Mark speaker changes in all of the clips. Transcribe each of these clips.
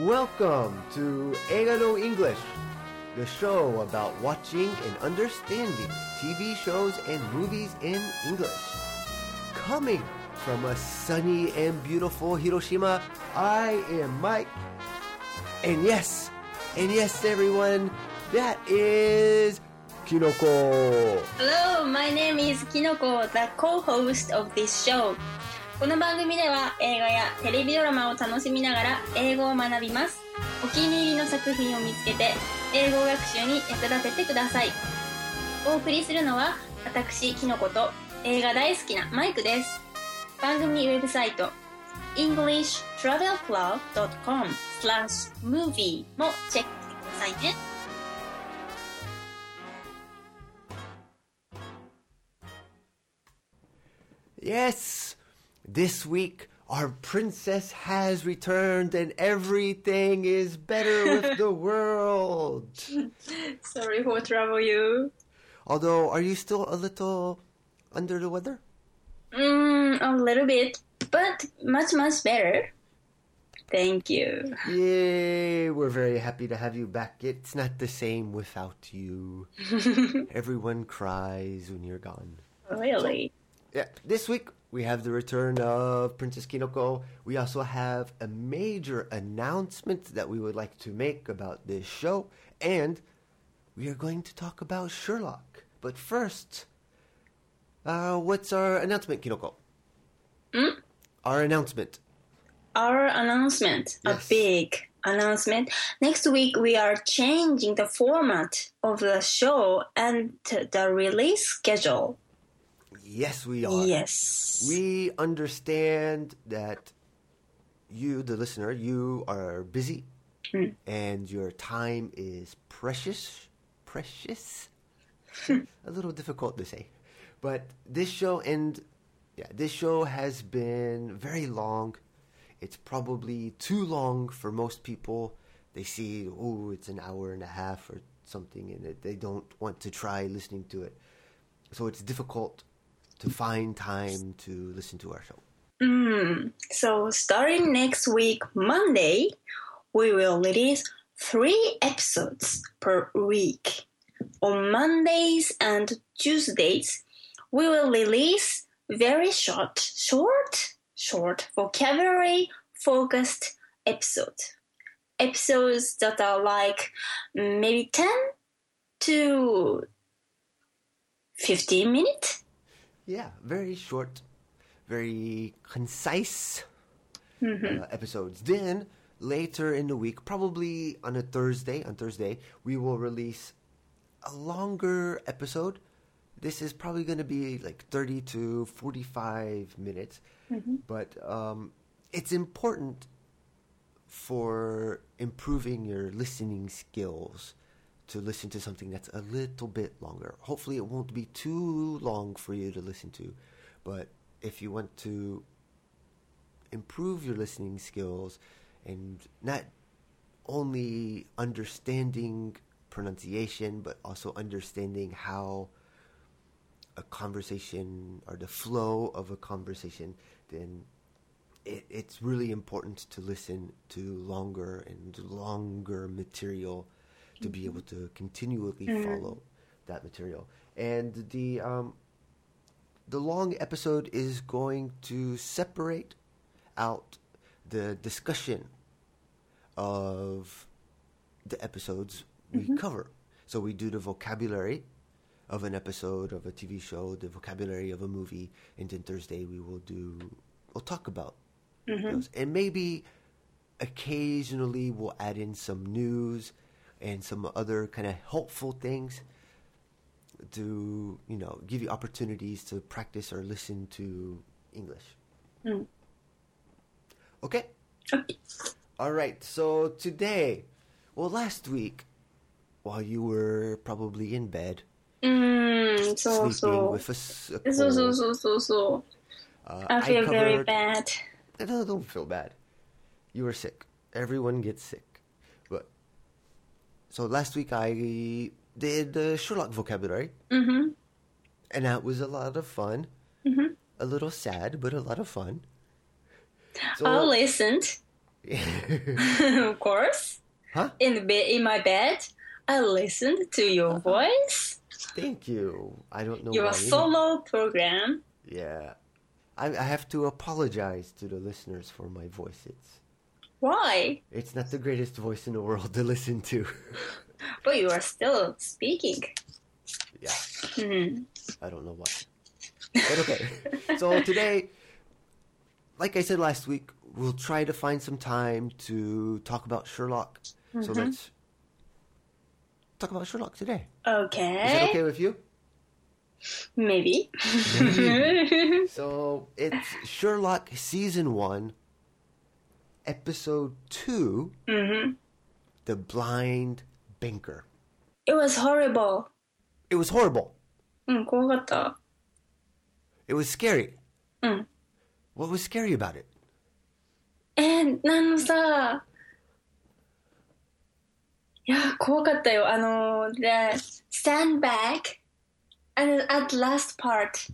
Speaker 1: Welcome to Eiga no English, the show about watching and understanding TV shows and movies in English. Coming from a sunny and beautiful Hiroshima, I am Mike. And yes, and yes, everyone, that is Kinoko.
Speaker 2: Hello, my name is Kinoko, the co-host of this show. この番組では映画やテレビドラマを楽しみながら英語を学びます。お気に入りの作品を見つけて英語学習に役立ててください。お送りするのは私、キノコと映画大好きなマイクです。番組ウェブサイト englishtravelclub.com slash movie もチェックしてくださいね。
Speaker 1: Yes, this week our princess has returned and everything is better with the world.
Speaker 2: Sorry for trouble you.
Speaker 1: Although, are you still a little under the weather?
Speaker 2: Mm, a little bit, but much, much better. Thank you.
Speaker 1: Yay, we're very happy to have you back. It's not the same without you. Everyone cries when you're gone.
Speaker 2: Really?
Speaker 1: Yeah, this week we have the return of Princess Kinoko. We also have a major announcement that we would like to make about this show, and we are going to talk about Sherlock. But first, uh, what's our announcement, Kinoko?
Speaker 2: Hmm?
Speaker 1: Our announcement.
Speaker 2: Our announcement,
Speaker 1: Yes.
Speaker 2: a big announcement. Next week, we are changing the format of the show and the release schedule.
Speaker 1: Yes, we are.
Speaker 2: Yes.
Speaker 1: We understand that you, the listener, you are busy hmm. and your time is precious. Precious? Hmm. A little difficult to say. But this show and yeah, this show has been very long. It's probably too long for most people. They see, oh, it's an hour and a half or something, and they don't want to try listening to it. So it's difficult to find time to listen to our show.
Speaker 2: Mm. So, starting next week, Monday, we will release three episodes per week. On Mondays and Tuesdays, we will release very short, short, short vocabulary focused episodes. Episodes that are like maybe 10 to 15 minutes.
Speaker 1: Yeah, very short, very concise uh, episodes. Then later in the week, probably on a Thursday, on Thursday, we will release a longer episode. This is probably going to be like 30 to 45 minutes, but um, it's important for improving your listening skills to listen to something that's a little bit longer. Hopefully, it won't be too long for you to listen to, but if you want to improve your listening skills and not only understanding pronunciation, but also understanding how a conversation or the flow of a conversation, then it, it's really important to listen to longer and longer material to be able to continually mm. follow that material. And the um, the long episode is going to separate out the discussion of the episodes we mm-hmm. cover. So we do the vocabulary of an episode of a TV show, the vocabulary of a movie, and then Thursday we will do we'll talk about mm-hmm. those. And maybe occasionally we'll add in some news and some other kind of helpful things to you know give you opportunities to practice or listen to English. Mm. Okay.
Speaker 2: Okay.
Speaker 1: All right. So today, well, last week, while you were probably in bed,
Speaker 2: mm, so
Speaker 1: sleeping
Speaker 2: so.
Speaker 1: with a, a cold,
Speaker 2: so so so so so.
Speaker 1: Uh,
Speaker 2: I feel I
Speaker 1: covered, very
Speaker 2: bad.
Speaker 1: No, don't feel bad. You were sick. Everyone gets sick. So last week I did the Sherlock vocabulary,
Speaker 2: Mm-hmm.
Speaker 1: and that was a lot of fun.
Speaker 2: Mm-hmm.
Speaker 1: A little sad, but a lot of fun. So,
Speaker 2: I listened. of course.
Speaker 1: Huh?
Speaker 2: In the be- in my bed, I listened to your voice.
Speaker 1: Thank you. I don't know
Speaker 2: Your
Speaker 1: why.
Speaker 2: solo program.
Speaker 1: Yeah. I, I have to apologize to the listeners for my voice. It's
Speaker 2: Why?
Speaker 1: it's not the greatest voice in the world to listen to.
Speaker 2: But you are still speaking.
Speaker 1: yeah.
Speaker 2: Mhm.
Speaker 1: I don't know why. But okay. so today, like I said last week, we'll try to find some time to talk about Sherlock. So let's talk about Sherlock today.
Speaker 2: Okay.
Speaker 1: Is it okay with you?
Speaker 2: Maybe.
Speaker 1: So it's Sherlock season one, episode 2
Speaker 2: Mhm.
Speaker 1: The Blind Banker.
Speaker 2: It was horrible.
Speaker 1: It was horrible.
Speaker 2: うん、怖かった。
Speaker 1: It was scary.
Speaker 2: うん。
Speaker 1: What was scary about it?
Speaker 2: えー、あのさ、いや、怖かったよ。あの、the stand back and at last part,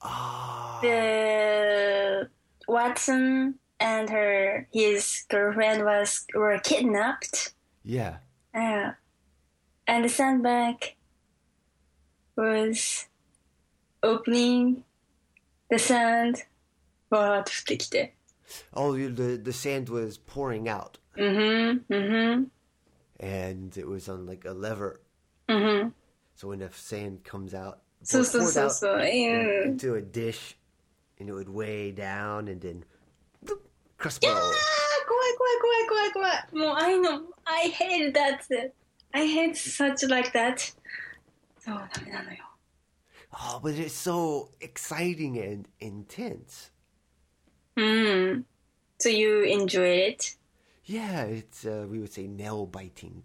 Speaker 1: Ah,
Speaker 2: the Watson and her his girlfriend was were kidnapped.
Speaker 1: Yeah.
Speaker 2: Yeah. And the sandbag was opening the sand
Speaker 1: Oh, the the sand was pouring out.
Speaker 2: Mm-hmm. Mm-hmm.
Speaker 1: And it was on like a lever.
Speaker 2: Mm-hmm.
Speaker 1: So when the sand comes out, so,
Speaker 2: so, so,
Speaker 1: out
Speaker 2: so,
Speaker 1: into a dish, and it would weigh down, and then bloop, crossbow.
Speaker 2: あー怖い怖い怖い怖い怖い。もう、I know, I hate that. I hate such like that. そう、ダメなのよ。
Speaker 1: Oh, but it's so exciting and intense.
Speaker 2: うん。So you enjoy it?
Speaker 1: Yeah, it's uh, we would say nail biting.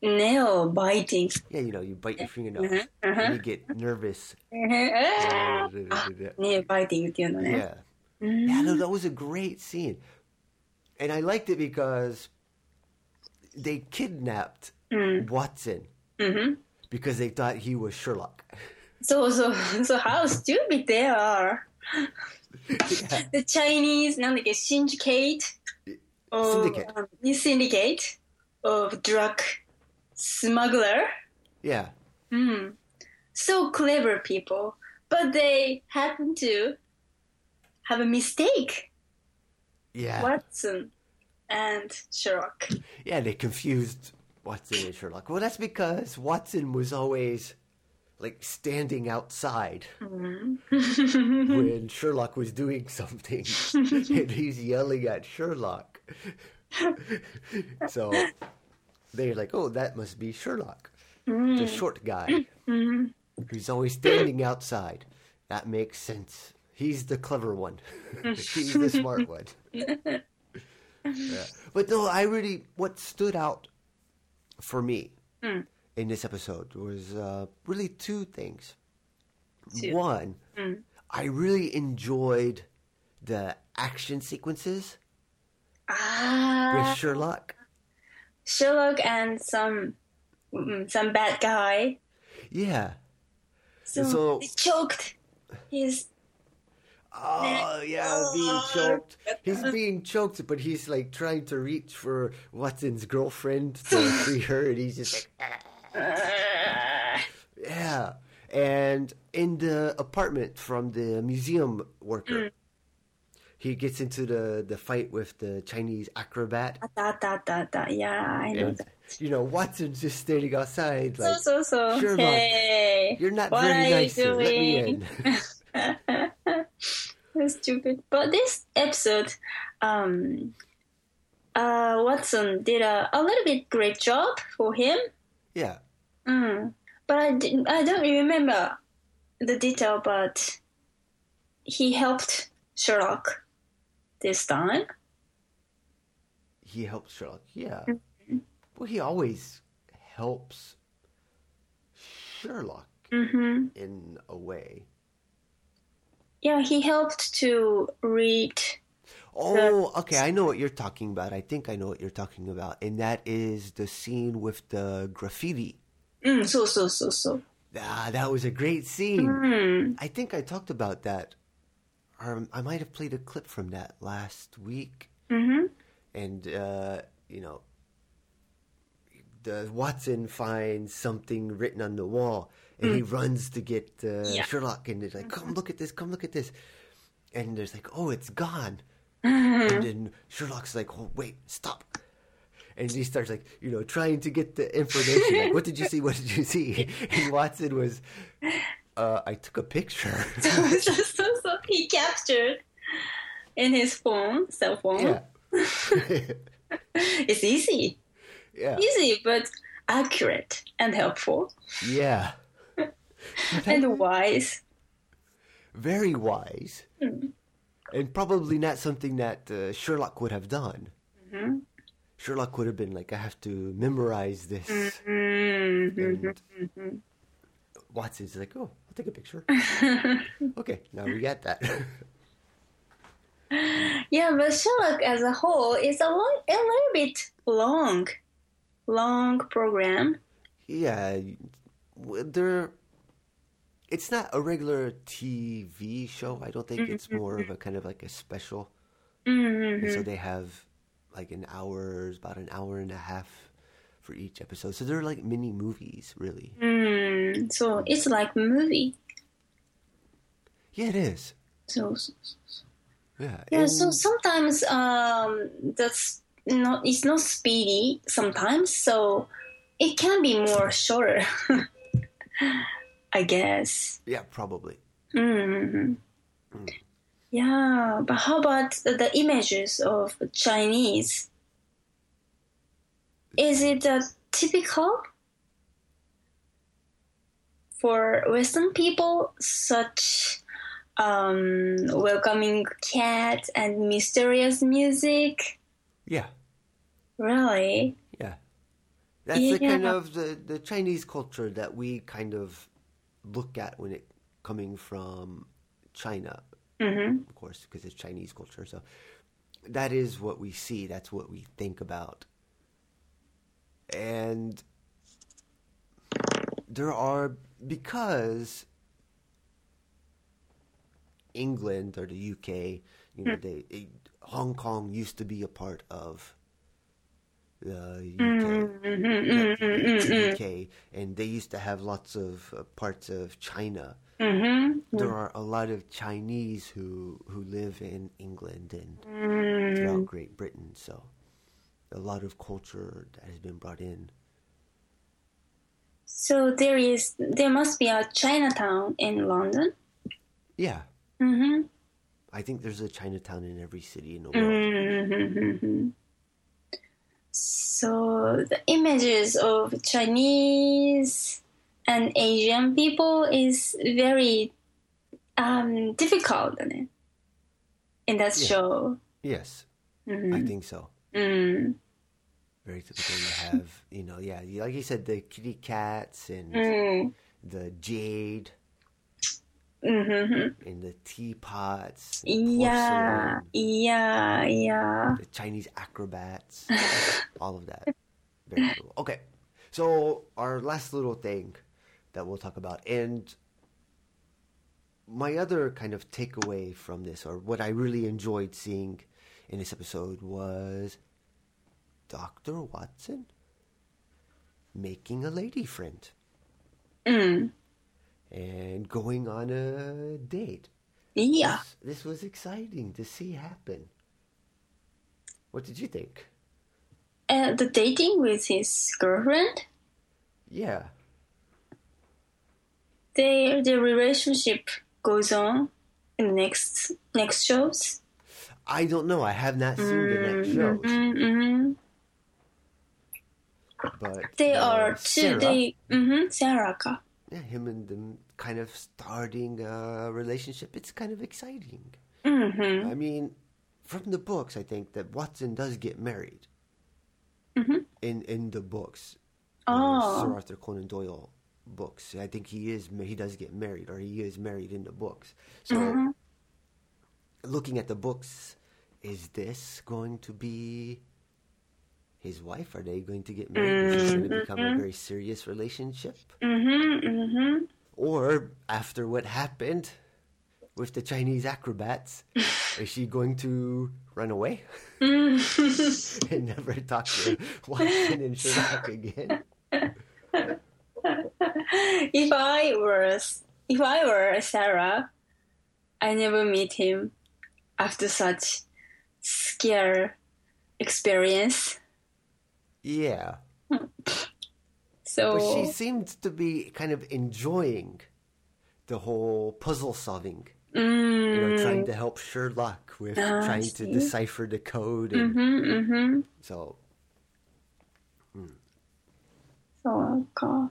Speaker 2: Nail biting.
Speaker 1: Yeah, you know, you bite your fingernails
Speaker 2: uh-huh.
Speaker 1: and you get nervous.
Speaker 2: あー
Speaker 1: yeah,
Speaker 2: ネイルバイティングっていうのね。
Speaker 1: yeah, no, that was a great scene, and I liked it because they kidnapped Watson because they thought he was Sherlock.
Speaker 2: そうそう。So how stupid they are. The Chinese, なんだっけ、syndicate of,
Speaker 1: Syndicate.
Speaker 2: um, syndicate of drug smuggler.
Speaker 1: Yeah,
Speaker 2: So clever people. But they happen to have a mistake.
Speaker 1: yeah,
Speaker 2: Watson and Sherlock.
Speaker 1: yeah. They confused Watson and Sherlock. Well, that's because Watson was always like standing outside mm-hmm. when Sherlock was doing something, and he's yelling at Sherlock. so they're like, "Oh, that must be Sherlock, the mm. short guy mm-hmm. who's always standing outside." That makes sense. He's the clever one. he's the smart one. Yeah. But no, I really what stood out for me in this episode was uh, really two things.
Speaker 2: Two.
Speaker 1: One, I really enjoyed the action sequences
Speaker 2: Ah,
Speaker 1: with Sherlock.
Speaker 2: Sherlock and some mm, some bad guy.
Speaker 1: Yeah.
Speaker 2: So,
Speaker 1: So-
Speaker 2: he choked his
Speaker 1: oh yeah, being choked. He's being choked, but he's like trying to reach for Watson's girlfriend to free her, and he's just like, yeah. And in the apartment from the museum worker, mm. he gets into the the fight with the Chinese acrobat.
Speaker 2: Ah, da, da, da, da. Yeah, I know
Speaker 1: and,
Speaker 2: that.
Speaker 1: You know, Watson's just standing outside, like,
Speaker 2: so, so, so.
Speaker 1: Sherlock,
Speaker 2: hey,
Speaker 1: you're not
Speaker 2: what
Speaker 1: very
Speaker 2: nice. You
Speaker 1: doing? let me in.
Speaker 2: Stupid. But this episode, um, uh, Watson did a, a little bit great job for him.
Speaker 1: yeah.
Speaker 2: Mm. But I didn't, I don't remember the detail, but he helped Sherlock this time.
Speaker 1: He helps Sherlock. Yeah. Well, he always helps Sherlock
Speaker 2: hmm
Speaker 1: in a way
Speaker 2: yeah, he helped to read.
Speaker 1: Oh, the... okay. I know what you're talking about. I think I know what you're talking about, and that is the scene with the graffiti.
Speaker 2: Mm, so so so so.
Speaker 1: Ah, that was a great scene.
Speaker 2: Mm.
Speaker 1: I think I talked about that. Or I might have played a clip from that last week.
Speaker 2: Mm-hmm.
Speaker 1: And uh, you know, the Watson finds something written on the wall, and he runs to get uh,
Speaker 2: Yeah.
Speaker 1: Sherlock, and he's like, "Come look at this! Come look at this!" And there's like, "Oh, it's gone." and then Sherlock's like, "Oh, wait, stop!" And he starts like, you know, trying to get the information. Like, what did you see? What did you see? And Watson was, uh, I took a picture.
Speaker 2: so, so, so, so he captured in his phone, cell phone.
Speaker 1: yeah,
Speaker 2: It's easy,
Speaker 1: yeah,
Speaker 2: easy but accurate and helpful
Speaker 1: yeah.
Speaker 2: And wise.
Speaker 1: Very wise, and probably not something that uh, Sherlock would have done. Sherlock would have been like, I have to memorize this.
Speaker 2: Mm-hmm.
Speaker 1: And Watson's like, oh, I'll take a picture. okay, now we got that.
Speaker 2: Yeah, but Sherlock as a whole is a, long, a little bit long, long program.
Speaker 1: yeah, there. It's not a regular TV show. I don't think it's more of a kind of like a special.
Speaker 2: Mm-hmm.
Speaker 1: And so they have like an hour, about an hour and a half for each episode. So they're like mini movies, really.
Speaker 2: Mm, so it's like movie.
Speaker 1: Yeah, it is.
Speaker 2: So, so
Speaker 1: Yeah.
Speaker 2: yeah, so sometimes um, that's not it's not speedy. Sometimes, so it can be more shorter. I guess.
Speaker 1: yeah, probably.
Speaker 2: hmm Yeah, but how about the, images of Chinese? Is it uh, typical for Western people, such um, welcoming cat and mysterious music?
Speaker 1: Yeah,
Speaker 2: Really?
Speaker 1: yeah. That's the kind of the, the Chinese culture that we kind of look at when it coming from China,
Speaker 2: hmm
Speaker 1: of course, because it's Chinese culture. So that is what we see. That's what we think about. And there are because England or the UK, you know, they, they Hong Kong used to be a part of the UK,
Speaker 2: Mm-hmm.
Speaker 1: UK, and they used to have lots of uh, parts of China.
Speaker 2: hmm
Speaker 1: There are a lot of Chinese who who live in England and
Speaker 2: Mm.
Speaker 1: throughout Great Britain, so a lot of culture that has been brought in.
Speaker 2: So there is, there must be a Chinatown in London.
Speaker 1: Yeah,
Speaker 2: hmm
Speaker 1: I think there's a Chinatown in every city in the world.
Speaker 2: Mm-hmm. So the images of Chinese and Asian people is very um, difficult in that
Speaker 1: Yeah.
Speaker 2: show.
Speaker 1: Yes,
Speaker 2: Mhm.
Speaker 1: I think so.
Speaker 2: Mm.
Speaker 1: Very typical to have, you know, yeah, like you said, the kitty cats and
Speaker 2: Mm.
Speaker 1: the jade
Speaker 2: hmm
Speaker 1: and the teapots,
Speaker 2: Yeah, yeah, yeah.
Speaker 1: the Chinese acrobats, all of that. Very cool. Okay, so our last little thing that we'll talk about, and my other kind of takeaway from this, or what I really enjoyed seeing in this episode, was Dr. Watson making a lady friend
Speaker 2: Mm.
Speaker 1: And going on a date.
Speaker 2: Yeah.
Speaker 1: This, this was exciting to see happen. What did you think?
Speaker 2: Uh, the dating with his girlfriend,
Speaker 1: Yeah.
Speaker 2: their their relationship goes on in the next next shows.
Speaker 1: I don't know. I have not seen the next shows,
Speaker 2: Mm-hmm.
Speaker 1: but
Speaker 2: They
Speaker 1: uh,
Speaker 2: are two.
Speaker 1: Sarah,
Speaker 2: They mm-hmm. Sarah.
Speaker 1: Yeah, him and them kind of starting a relationship. It's kind of exciting.
Speaker 2: Mm-hmm.
Speaker 1: I mean, from the books, I think that Watson does get married
Speaker 2: Mhm.
Speaker 1: in in the books. the
Speaker 2: Oh.
Speaker 1: Sir Arthur Conan Doyle books. I think he is he does get married, or he is married in the books. So,
Speaker 2: Mhm.
Speaker 1: looking at the books, is this going to be his wife? Are they going to get married? Is this going to become a very serious relationship?
Speaker 2: Mm-hmm. Mm-hmm.
Speaker 1: Or after what happened, with the Chinese acrobats, is she going to run away
Speaker 2: Mm.
Speaker 1: and never talk to Watson and Sherlock again?
Speaker 2: if I was if I were Sarah, I never meet him after such scare experience.
Speaker 1: Yeah.
Speaker 2: So
Speaker 1: But she seemed to be kind of enjoying the whole puzzle solving. You know, trying to help Sherlock with
Speaker 2: Mm. Ah,
Speaker 1: trying to decipher the code. And
Speaker 2: mm-hmm, mm-hmm.
Speaker 1: So,
Speaker 2: So, ka.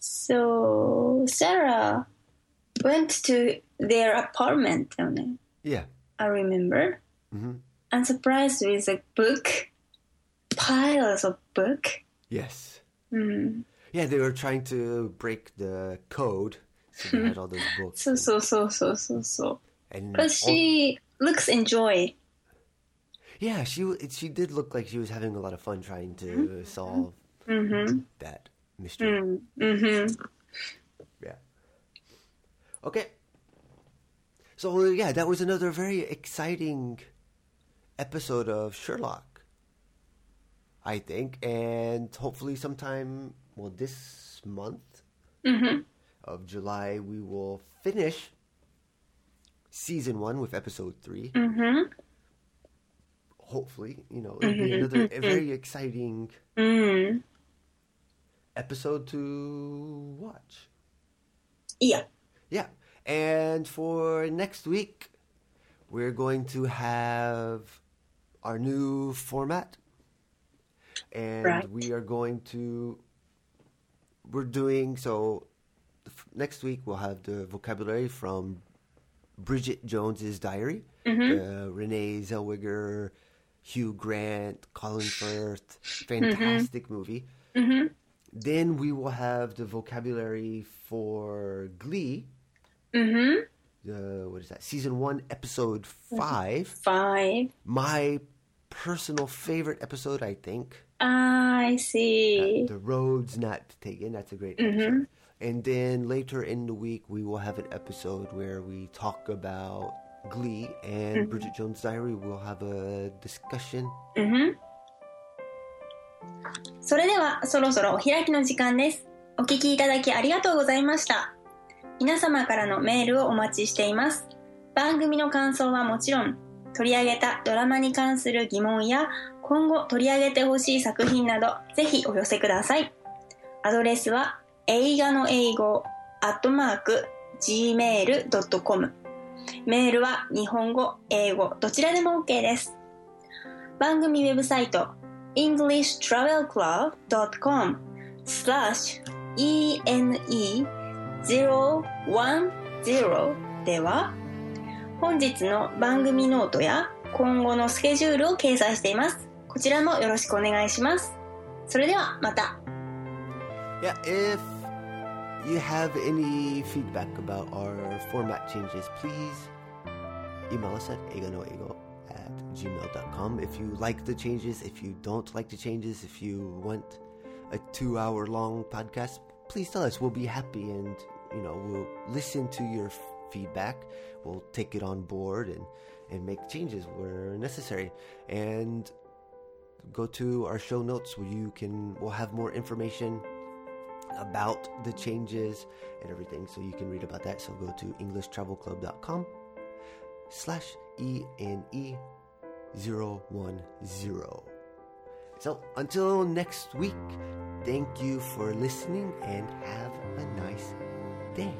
Speaker 2: so Sarah went to their apartment,
Speaker 1: yeah.
Speaker 2: I remember. And surprised with a book, piles of book.
Speaker 1: Yes.
Speaker 2: Mm.
Speaker 1: Yeah, they were trying to break the code. So they had all those books.
Speaker 2: So so so so so so.
Speaker 1: and
Speaker 2: But
Speaker 1: all-
Speaker 2: she looks enjoy.
Speaker 1: yeah, she she did look like she was having a lot of fun trying to solve
Speaker 2: Mm-hmm.
Speaker 1: that mystery.
Speaker 2: Mm-hmm.
Speaker 1: Yeah. Okay. So yeah, that was another very exciting episode of Sherlock. I think, and hopefully sometime well this month of July we will finish season one with episode 3
Speaker 2: Mm-hmm.
Speaker 1: Hopefully, you know, it'll be another a very exciting
Speaker 2: Mm.
Speaker 1: episode to watch.
Speaker 2: Yeah.
Speaker 1: Yeah. And for next week, we're going to have our new format. And
Speaker 2: Right.
Speaker 1: we are going to. We're doing. So next week, we'll have the vocabulary from Bridget Jones's Diary, mm-hmm. the Renee Zellweger, Hugh Grant, Colin Firth, fantastic mm-hmm. movie. Mm-hmm. Then we will have the vocabulary for Glee.
Speaker 2: Mm-hmm.
Speaker 1: The what is that? Season one, episode five.
Speaker 2: Five.
Speaker 1: My personal favorite episode, I think.
Speaker 2: I see.
Speaker 1: The roads not taken. That's a great episode. And then later in the week, we will have an episode where we talk about Glee and Bridget Jones' Diary. We'll have a discussion.
Speaker 2: それではそろそろお開きの時間です。お聞きいただきありがとうございました。皆様からのメールをお待ちしています。番組の感想はもちろん、取り上げたドラマに関する疑問や今後取り上げてほしい作品などぜひお寄せください。アドレスは映画の英語アットマーク gmail.com メールは日本語、英語どちらでも OK です。番組ウェブサイト englishtravelclub.com slash ene010 では本日の番組ノートや今後のスケジュールを掲載しています。こちらもよろしくお願いします。それではまた。
Speaker 1: Yeah, if you have any feedback about our format changes, please email us at eiganoeigo at gmail.com. If you like the changes, if you don't like the changes, if you want a two hour long podcast, please tell us. We'll be happy and, you know, we'll listen to your feedback. We'll take it on board and, and make changes where necessary. And go to our show notes where you can, we'll have more information about the changes and everything so you can read about that. So go to englishtravelclub.com slash ene010 so until next week thank you for listening and have a nice day